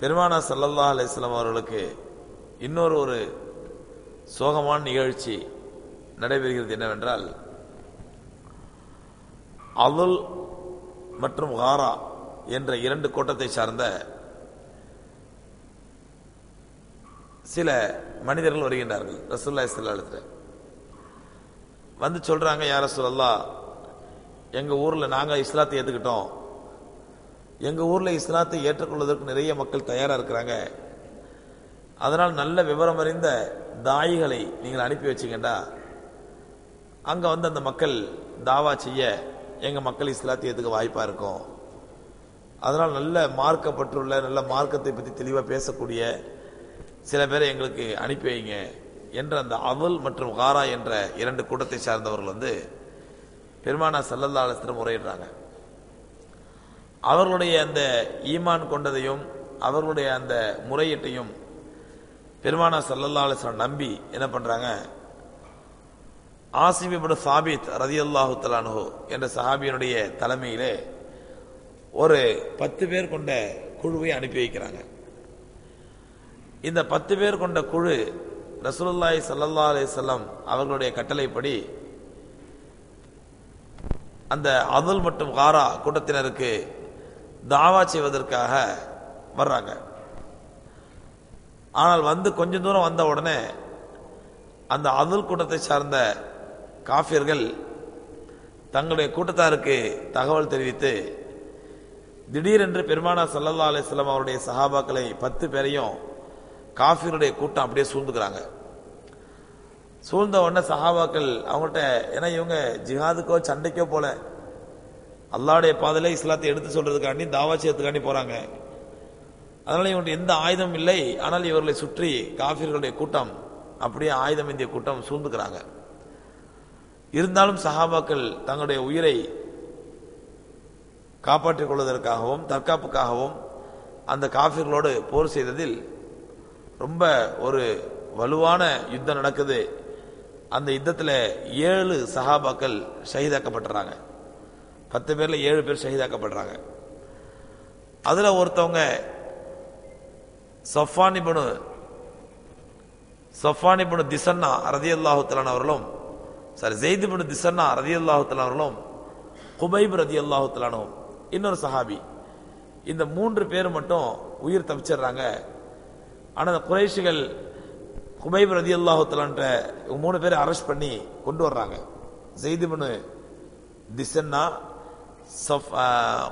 பெருமானா சல்லல்லா அலிஸ்லாம் அவர்களுக்கு இன்னொரு ஒரு சோகமான நிகழ்ச்சி நடைபெறுகிறது என்னவென்றால் அலுல் மற்றும் ஹாரா என்ற இரண்டு கோட்டத்தை சார்ந்த சில மனிதர்கள் வருகின்றார்கள் ரசூல்லா இஸ்லாத்தில் வந்து சொல்றாங்க யார சொல்லல்லா எங்கள் ஊரில் நாங்கள் இஸ்லாத்தை ஏற்றுக்கிட்டோம் எங்க ஊர்ல இஸ்லாத்தை ஏற்றுக்கொள்வதற்கு நிறைய மக்கள் தயாரா இருக்கிறாங்க. அதனால் நல்ல விவரம் அறிந்த தாய்களை நீங்கள் அனுப்பி வச்சிங்கண்டா. அங்க வந்து அந்த மக்கள் தாவா செய்ய எங்க மக்கள் இஸ்லாத்தை ஏத்துக்க வாய்ப்பா இருக்கும். அதனால் நல்ல மார்க்கப்பட்டுள்ள நல்ல மார்க்கத்தை பற்றி தெளிவாக பேசக்கூடிய சில பேரை எங்களுக்கு அனுப்பி வைங்க என்ற அந்த அவல் மற்றும் காரா என்ற இரண்டு கூட்டத்தை சார்ந்தவர்கள் வந்து பெருமானா சல்லல்லா முறையிடுறாங்க. அவர்களுடைய அந்த ஈமான் கொண்டதையும் அவர்களுடைய அந்த முறையீட்டையும் பெருமானா சல்லல்லா நம்பி என்ன பண்றாங்க? ஆசிமிபுடு சாபித் ரதி அல்லாஹு தலானு என்ற சஹாபியனுடைய தலைமையிலே ஒரு பத்து பேர் கொண்ட குழுவை அனுப்பி வைக்கிறாங்க. இந்த பத்து பேர் கொண்ட குழு ரசூலுல்லாஹி சல்லல்லா அலிசல்லாம் அவர்களுடைய கட்டளைப்படி அந்த அதுல் மற்றும் காரா கூட்டத்தினருக்கு தாவா செய்வதற்காக வர்றாங்க. ஆனால் வந்து கொஞ்ச தூரம் வந்த உடனே அந்த அதுல் கூட்டத்தை சார்ந்த காஃபியர்கள் தங்களுடைய கூட்டத்தாருக்கு தகவல் தெரிவித்து திடீரென்று பெருமானா சல்லல்லா அலிஸ்லாம் அவருடைய சஹாபாக்களை பத்து பேரையும் காஃபியருடைய கூட்டம் அப்படியே சூழ்ந்துக்கிறாங்க. சூழ்ந்த உடனே சஹாபாக்கள் அவங்கள்ட்ட ஏன்னா இவங்க ஜிஹாதுக்கோ சண்டைக்கோ போல அல்லாடைய பாதையில் இஸ்லாத்தை எடுத்து சொல்றதுக்காண்டி தாவா செய்யறதுக்காண்டி போறாங்க. அதனால இவங்கள்ட்ட எந்த ஆயுதம் இல்லை. ஆனால் இவர்களை சுற்றி காஃபிர்களுடைய கூட்டம் அப்படியே ஆயுதம் இந்திய கூட்டம் சூழ்ந்துக்கிறாங்க. இருந்தாலும் சஹாபாக்கள் தங்களுடைய உயிரை காப்பாற்றிக் கொள்வதற்காகவும் தற்காப்புக்காகவும் அந்த காஃபிர்களோடு போர் செய்ததில் ரொம்ப ஒரு வலுவான யுத்தம் நடக்குது. அந்த யுத்தத்தில் ஏழு சஹாபாக்கள் ஷஹீதாக்கப்படுறாங்க பத்து பேரில் ஏழு பேர் ஷஹீதாக்கப்படுறாங்க. அதில் ஒருத்தவங்க சஃபானிபனு சஃபானிபனு திசன்னா ரதி அல்லாஹுத்தலான் அவர்களும் சாரி ஜெய்திபனு திசன்னா ரதி அல்லாஹுத்தலான் அவர்களும் குபைப் ரதி அல்லாஹுத்தலானும் இன்னொரு சஹாபி. இந்த மூன்று பேர் மட்டும் உயிர் தப்பிச்சிடுறாங்க. ஆனால் அந்த குறைஷிகள் குபைப் ரதி அல்லாஹுத்தலான்ற மூணு பேரை அரெஸ்ட் பண்ணி கொண்டு வர்றாங்க. ஜெய்திபனு திசன்னா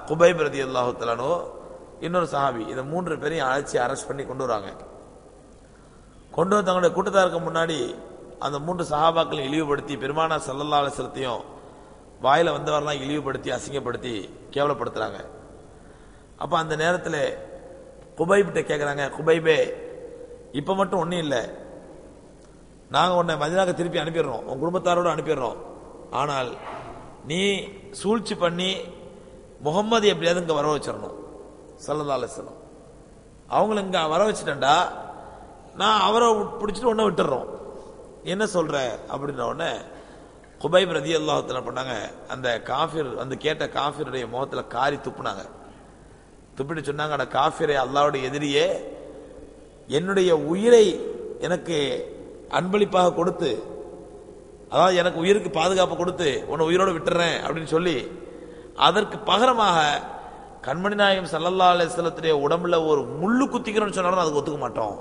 குபைப் ரதி அல்லாஹுத்தலானோ இன்னொரு சஹாபி இந்த மூன்று பேரையும் அழைச்சி அரெஸ்ட் பண்ணி கொண்டு வராங்க. கொண்டு வந்து தங்களுடைய கூட்டத்தாருக்கு முன்னாடி அந்த மூன்று சஹாபாக்களை இழிவுபடுத்தி பெருமானா சல்லல்லா அலிஸ்லத்தையும் வாயில் வந்தவரெல்லாம் இழிவுபடுத்தி அசிங்கப்படுத்தி கேவலப்படுத்துகிறாங்க அப்போ அந்த நேரத்தில் குபைபிட்ட கேட்குறாங்க குபைபே இப்போ மட்டும் ஒன்றும் இல்லை. நாங்கள் உன்னை மதினாக திருப்பி அனுப்பிடுறோம் உன் குடும்பத்தாரோடு அனுப்பிடுறோம். ஆனால் நீ சூழ்ச்சி பண்ணி முகம்மது எப்படியாவது இங்கே வர வச்சிடணும். சல்லல்லா அலிஸ்லாம் அவங்கள இங்கே வர வச்சுட்டேன்டா நான் அவரை பிடிச்சிட்டு ஒன்றை விட்டுறோம். என்ன சொல்கிற அப்படின்ற உடனே குபைப் ரதி அல்லாஹத்துல பண்ணாங்க. அந்த காஃபிர் வந்து கேட்ட காஃபிருடைய முகத்தில் காரி துப்புனாங்க. துப்பிட்டு சொன்னாங்க அந்த காஃபிரை அல்லாவுடைய எதிரியே என்னுடைய உயிரை எனக்கு அன்பளிப்பாக கொடுத்து அதாவது எனக்கு உயிருக்கு பாதுகாப்பு கொடுத்து உன்னை உயிரோடு விட்டுறேன் அப்படின்னு சொல்லி அதற்கு பகரமாக கண்மணி நாயகம் சல்லல்லா அலிஸ்லத்துடைய உடம்புல ஒரு முள்ளு குத்திக்கிறோம்னு சொன்னாலும் அதுக்கு ஒத்துக்க மாட்டோம்.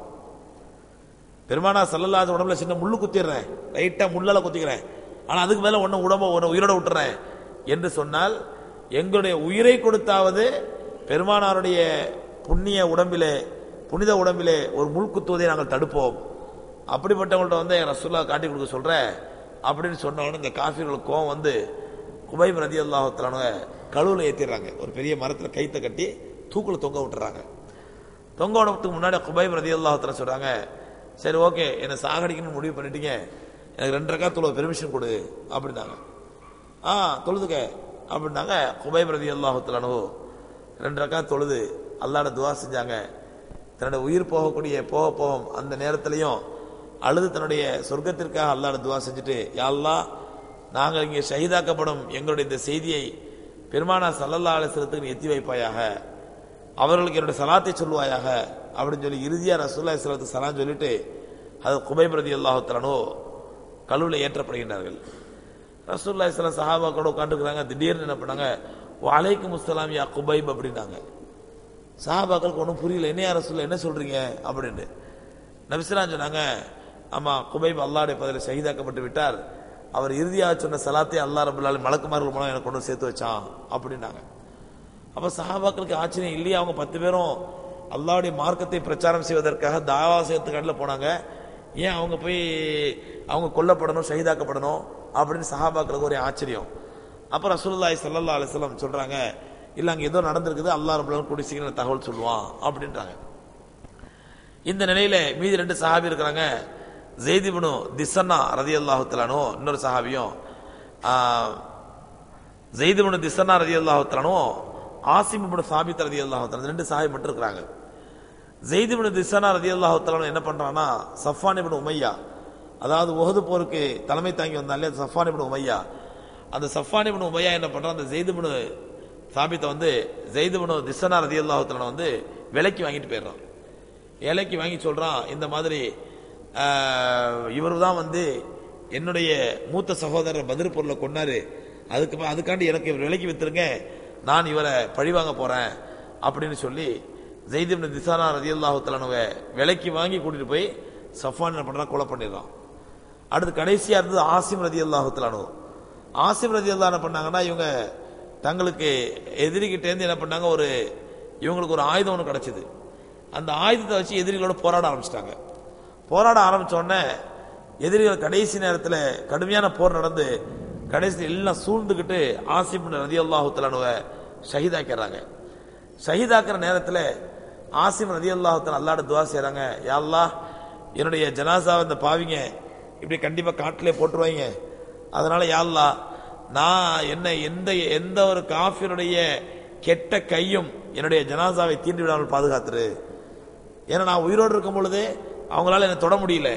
பெருமானா சல்லல்லா உடம்புல சின்ன முள்ளு குத்திடுறேன். லைட்டாக முள்ளால குத்திக்கிறேன். ஆனால் அதுக்கு மேலே ஒன்று உடம்ப உன்னை உயிரோட விட்டுறேன் என்று சொன்னால் எங்களுடைய உயிரை கொடுத்தாவது பெருமானாருடைய புண்ணிய உடம்பிலே புனித உடம்பிலே ஒரு முள் குத்துவதை நாங்கள் தடுப்போம். அப்படிப்பட்டவங்கள்ட்ட வந்து என் ரசூல்லா காட்டி கொடுக்க சொல்கிறேன் அப்படின்னு சொன்னவொடனே இந்த காஃபிர்களுக்கு கோவம் வந்து குபைப் ரதி அல்லாஹத்தான கழுவில் ஏற்றிடுறாங்க ஒரு பெரிய மரத்தில் கைத்தை கட்டி தூக்கில் தொங்க விட்டுறாங்க. தொங்க விடத்துக்கு முன்னாடி குபைப் ரதி அல்லாஹத்தான சொல்கிறாங்க சரி ஓகே என்னை சாகடிக்கணும்னு முடிவு பண்ணிட்டீங்க. எனக்கு ரெண்டு ரக்கா தொழுவ பெர்மிஷன் கொடு அப்படின்னாங்க. ஆ தொழுதுக்க அப்படின்னாங்க. குபைப் ரதி அல்லாஹத்தானோ ரெண்டு ரக்கா தொழுது அல்லாட துவா செஞ்சாங்க. தன்னோட உயிர் போகக்கூடிய போக போகும் அந்த நேரத்திலையும் அழுது தன்னுடைய சொர்க்கத்திற்காக அல்லாட துவா செஞ்சுட்டு யாழ்லா நாங்கள் இங்கே ஷஹீதாக்கப்படும் எங்களுடைய இந்த செய்தியை பெருமானா சல்லல்லா அலிஸ்லத்துக்கு எத்தி வைப்பாயாக? அவர்களுக்கு என்னுடைய சலாத்தை சொல்லுவாயாக? அப்படின்னு சொல்லி இறுதியாக ரசூல்லா இஸ்லாத்து சலாம் சொல்லிட்டு அது குபை பிரதி அல்லாஹுத்தலனோ கழுவில் ஏற்றப்படுகின்றார்கள். ரசூல்லா இஸ்லாம் சஹாபாக்களோட உட்காந்துருக்காங்க திடீர்னு என்ன பண்ணாங்க? வாழைக்கு முஸ்லாம் யா குபைப் அப்படின்னாங்க. சஹாபாக்களுக்கு ஒன்றும் புரியல. என்ன ரசூல்லா என்ன சொல்கிறீங்க அப்படின்னு. நபிஸ்லாம் சொன்னாங்க ஆமா குபைப் அல்லாவுடைய பதில் ஷஹீதாக்கப்பட்டு விட்டார். அவர் இறுதியாக சொன்ன சலாத்தை அல்லா ரபுல்லால் மலக்குமார்கள் மூலம் எனக்கு கொண்டு சேர்த்து வச்சான் அப்படின்னாங்க. அப்போ சஹாபாக்களுக்கு ஆச்சரியம் இல்லையா அவங்க பத்து பேரும் அல்லாவுடைய மார்க்கத்தை பிரச்சாரம் செய்வதற்காக தாவா செய்யறதுக்காட்டில் போனாங்க. ஏன் அவங்க போய் அவங்க கொல்லப்படணும் ஷஹீதாக்கப்படணும் அப்படின்னு சஹாபாக்களுக்கு ஒரு ஆச்சரியம். அப்புறம் ரசூல்லாய் சல்லா அலிஸ்லாம் சொல்கிறாங்க சொல்றாங்க அங்கே அங்க ஏதோ நடந்திருக்குது அல்லா ரபுல்லாலும் கூடி சீக்கிரம் தகவல் சொல்லுவான் அப்படின்றாங்க. இந்த நிலையில மீதி ரெண்டு சஹாபி இருக்கிறாங்க. ஜெய்திபனு திசன்னா ரதி அல்லாஹுத்தலானோ இன்னொரு சஹாபியும் ஜெய்திபனு திசன்னா ரதி அல்லாஹுத்தலானோ ஆசிமிபுனு சாபித் ரதி அல்லாஹுத்தலான் ரெண்டு சஹாபி மட்டும் இருக்கிறாங்க ஜெய்திபனு திசன்னா ரதி அல்லாஹுத்தலானோ என்ன பண்ணுறான்னா சஃபானிபனு உமையா அதாவது உகது போருக்கு தலைமை தாங்கி வந்தாலே அது சஃபானிபனு உமையா. அந்த சஃபானிபனு உமையா என்ன பண்ணுறான் அந்த ஜெய்திபனு சாபித்தை வந்து ஜெய்திபனு திசனா ரதி அல்லாஹுத்தலான வந்து விலைக்கு வாங்கிட்டு போயிடுறான். ஏழைக்கு வாங்கி சொல்கிறான் இந்த மாதிரி இவர் தான் வந்து என்னுடைய மூத்த சகோதரர் பதில் பொருளை கொண்டாரு அதுக்கு அதுக்காண்டி எனக்கு இவர் விலைக்கு வித்துருங்க. நான் இவரை பழிவாங்க போகிறேன் அப்படின்னு சொல்லி ஜெய்திப்னு திசானா ரதி அல்லாஹுத்தலானுவ விலைக்கு வாங்கி கூட்டிகிட்டு போய் சஃபான் என்ன பண்றான்? கொலை பண்ணிடுறான். அடுத்து கடைசியாக இருந்தது ஆசிம் ரதி அல்லாஹுத்தலானு ஆசிம் ரதி அல்லா என்ன பண்ணாங்கன்னா இவங்க தங்களுக்கு எதிரிகிட்டேருந்து என்ன பண்ணாங்க? ஒரு இவங்களுக்கு ஒரு ஆயுதம் ஒன்று கிடச்சிது. அந்த ஆயுதத்தை வச்சு எதிரிகளோட போராட ஆரம்பிச்சிட்டாங்க. போராட ஆரம்பிச்ச உடனே எதிரிகள் கடைசி நேரத்தில் கடுமையான போர் நடந்து கடைசி எல்லாம் சூழ்ந்துக்கிட்டு ஆசிப் ரதி அல்லாஹுத்தலானுவ ஷஹீதாக்கிறாங்க ஷஹீதாக்குற நேரத்தில் ஆசிம் ரதி அல்லாஹுத்தன் அல்லாட துவா செய்கிறாங்க யாழ்லா என்னுடைய ஜனாசாவை இந்த பாவிங்க இப்படி கண்டிப்பாக காட்டிலே போட்டுருவாங்க. அதனால் யாழ்லா நான் என்ன எந்த எந்த ஒரு காஃபியனுடைய கெட்ட கையும் என்னுடைய ஜனாசாவை தீண்டி விடாமல் பாதுகாத்துரு. ஏன்னா நான் உயிரோடு இருக்கும் பொழுதே அவங்களால என்னை தொட முடியல.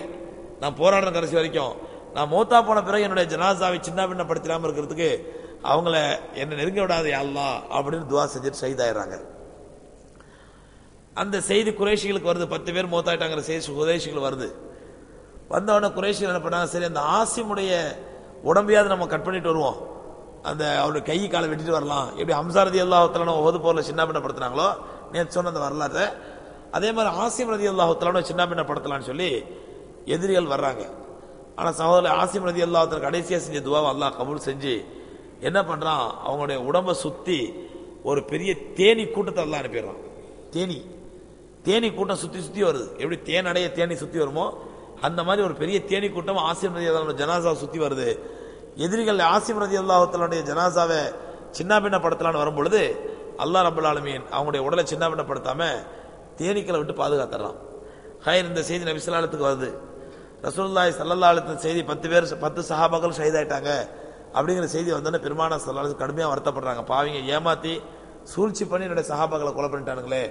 நான் போராடுற கடைசி வரைக்கும். நான் மூத்தா போன பிறகு என்னுடைய ஜனாசாவை சின்ன பின்னப்படுத்திடாம இருக்கிறதுக்கு அவங்கள என்னை நெருங்க விடாது யாழ்லா அப்படின்னு துவா செஞ்சுட்டு செய்தாயிடுறாங்க அந்த செய்தி குறைஷிகளுக்கு வருது. பத்து பேர் மூத்தாயிட்டாங்கிற செய்தி குறைஷிகள் வருது. வந்தவொடனே குறைஷிகள் என்ன பண்ணாங்க? சரி அந்த ஆசிமுடைய உடம்பையாவது நம்ம கட் பண்ணிட்டு வருவோம். அந்த அவருடைய கை காலை வெட்டிட்டு வரலாம். எப்படி அம்சாரதி அல்லாஹத்தலான ஒவ்வொரு போரில் சின்ன பின்னப்படுத்தினாங்களோ நேற்று சொன்ன அந்த வரலாற்றை அதே மாதிரி ஆசிம் ரதி அல்லாஹத்தலான சின்ன பின்னப்படுத்தலாம்னு சொல்லி எதிரிகள் வர்றாங்க. ஆனால் சகோதரர் ஆசிம் ரதி அல்லாஹத்தில் கடைசியாக செஞ்ச துவாவை அல்லாஹ் கபூல் செஞ்சு என்ன பண்ணுறான் அவங்களுடைய உடம்பை சுற்றி ஒரு பெரிய தேனி கூட்டத்தை எல்லாம் அனுப்பிடுறான். தேனி. தேனி கூட்டம் சுற்றி சுற்றி வருது. எப்படி தேன் அடைய தேனி சுற்றி வருமோ அந்த மாதிரி ஒரு பெரிய தேனி கூட்டம் ஆசிம் ரதி அல்லாஹ் ஜனாசாவை சுற்றி வருது. எதிரிகள் ஆசிம் ரதி அல்லாஹத்தலுடைய ஜனாசாவை சின்ன பின்ன படுத்தலான்னு வரும்பொழுது அல்லாஹ் ரபுல் ஆலமீன் அவங்களுடைய உடலை சின்ன பின்னப்படுத்தாமல் தேனீக்களை விட்டு பாதுகாத்துறோம் ஹயர் இந்த செய்தி நபிசல்லாலத்துக்கு வருது. ரசூல்லாய் சல்லல்லாலத்தின் செய்தி பத்து பேர் பத்து சஹாபாக்கள் ஷஹீதாயிட்டாங்க. அப்படிங்கிற செய்தி வந்தோடனே பெருமானா சல்லாலத்து கடுமையாக வருத்தப்படுறாங்க. பாவிங்க ஏமாத்தி சூழ்ச்சி பண்ணி என்னுடைய சஹாபாக்களை கொலை பண்ணிட்டானுங்களே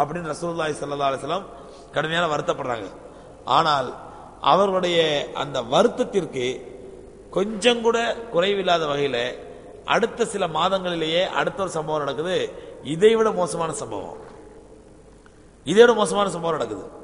அப்படின்னு ரசூல்லாய் சல்லா அலிஸ்லாம் கடுமையான வருத்தப்படுறாங்க. ஆனால் அவர்களுடைய அந்த வருத்தத்திற்கு கொஞ்சம் கூட குறைவில்லாத வகையில் அடுத்த சில மாதங்களிலேயே அடுத்த ஒரு சம்பவம் நடக்குது. இதை விட மோசமான சம்பவம். இதே ஒரு மோசமான சம்பவம் நடக்குது.